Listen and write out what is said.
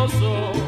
gozo.